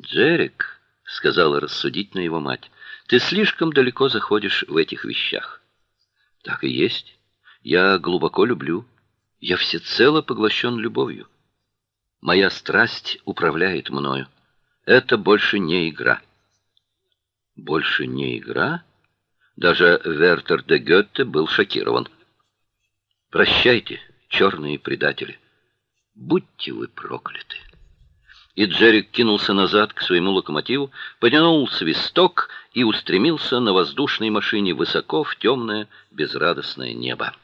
Джерик, сказала рассудительно его мать. Ты слишком далеко заходишь в этих вещах. Так и есть. Я глубоко люблю. Я всецело поглощен любовью. Моя страсть управляет мною. Это больше не игра. Больше не игра? Даже Вертер де Гёте был шокирован. Прощайте, черные предатели. Будьте вы прокляты. И Джерик кинулся назад к своему локомотиву, потянул свисток и устремился на воздушной машине высоко в темное безрадостное небо.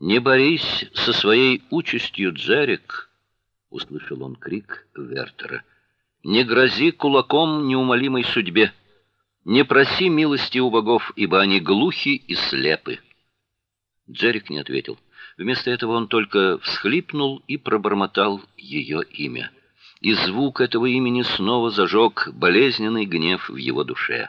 Не борись со своей участью, Джерик, услышал он крик Вертера. Не грози кулаком неумолимой судьбе. Не проси милости у богов, ибо они глухи и слепы. Джерик не ответил. Вместо этого он только всхлипнул и пробормотал ее имя. И звук этого имени снова зажег болезненный гнев в его душе.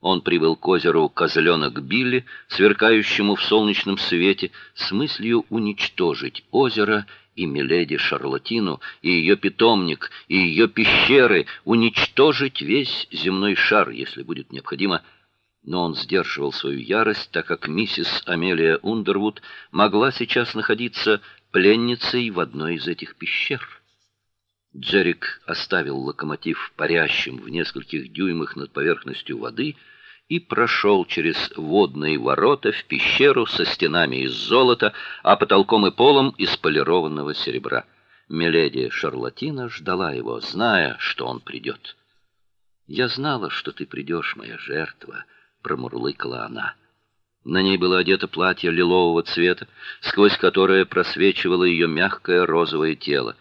Он прибыл к озеру Козленок Билли, сверкающему в солнечном свете, с мыслью уничтожить озеро и миледи Шарлатину, и ее питомник, и ее пещеры, уничтожить весь земной шар, если будет необходимо, но он сдерживал свою ярость, так как миссис Амелия Ундервуд могла сейчас находиться пленницей в одной из этих пещер. Джерик оставил локомотив парящим в нескольких дюймах над поверхностью воды и прошел через водные ворота в пещеру со стенами из золота, а потолком и полом из полированного серебра. Миледи Шарлатина ждала его, зная, что он придет. "Я знала, что ты придешь, моя жертва", промурлыкала она. На ней было одето платье лилового цвета, сквозь которое просвечивало ее мягкое розовое тело.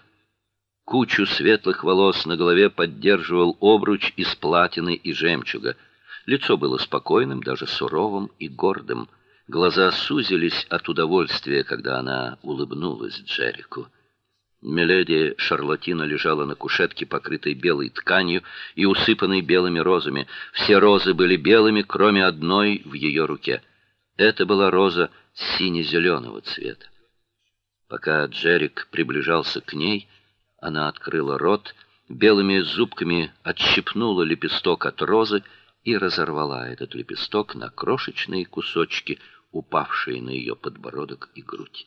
Кучу светлых волос на голове поддерживал обруч из платины и жемчуга. Лицо было спокойным, даже суровым и гордым. Глаза сузились от удовольствия, когда она улыбнулась Джеррику. Миледи Шарлатина лежала на кушетке, покрытой белой тканью и усыпанной белыми розами. Все розы были белыми, кроме одной в ее руке. Это была роза сине зеленого цвета. Пока Джерик приближался к ней, она открыла рот, белыми зубками отщипнула лепесток от розы и разорвала этот лепесток на крошечные кусочки, упавшие на ее подбородок и грудь.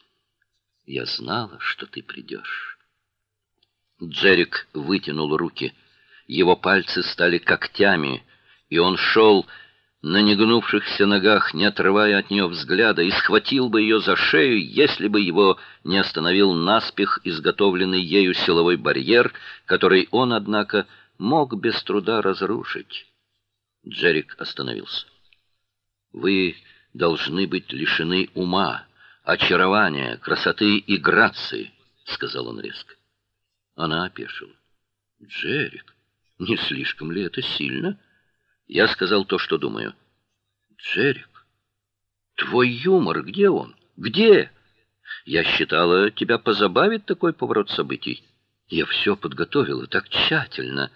Я знала, что ты придешь. Джерик вытянул руки. Его пальцы стали когтями, и он шел на негнувшихся ногах, не отрывая от нее взгляда, и схватил бы ее за шею, если бы его не остановил наспех изготовленный ею силовой барьер, который он, однако, мог без труда разрушить. Джерик остановился. Вы должны быть лишены ума, очарования, красоты и грации, сказал он резко. Она опешила. Джерик, не слишком ли это сильно? Я сказал то, что думаю. Джерик, твой юмор, где он? Где? Я считала, тебя позабавит такой поворот событий. Я все подготовила так тщательно.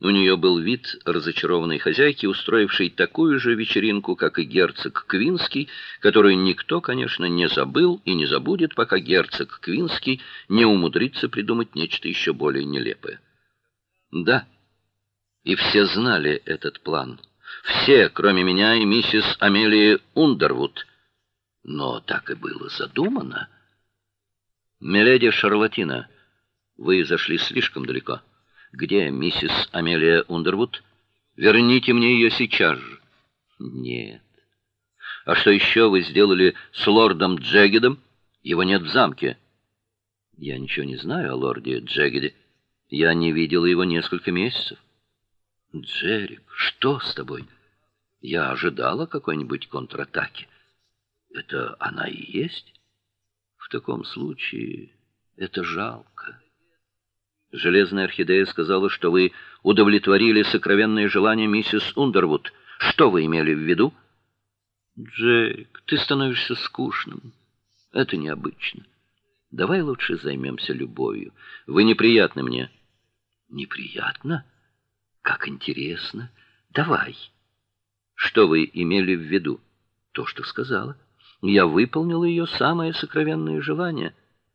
У нее был вид разочарованной хозяйки, устроившей такую же вечеринку, как и герцог Квинский, которую никто, конечно, не забыл и не забудет, пока герцог Квинский не умудрится придумать нечто еще более нелепое. Да. И все знали этот план. Все, кроме меня и миссис Амелии Ундервуд. Но так и было задумано. Миледи Шарлатина, вы зашли слишком далеко. Где миссис Амелия Ундервуд? Верните мне ее сейчас же. Нет. А что еще вы сделали с лордом Джегедом? Его нет в замке. Я ничего не знаю о лорде Джегеде. Я не видела его несколько месяцев. Джерик, что с тобой? Я ожидала какой-нибудь контратаки. Это она и есть? В таком случае это жалко. Железная орхидея сказала, что вы удовлетворили сокровенное желание миссис Ундервуд. Что вы имели в виду? Джек, ты становишься скучным. Это необычно. Давай лучше займемся любовью. Вы неприятны мне. Неприятно? Как интересно. Давай. Что вы имели в виду? То, что сказала. Я выполнила ее самое сокровенное желание —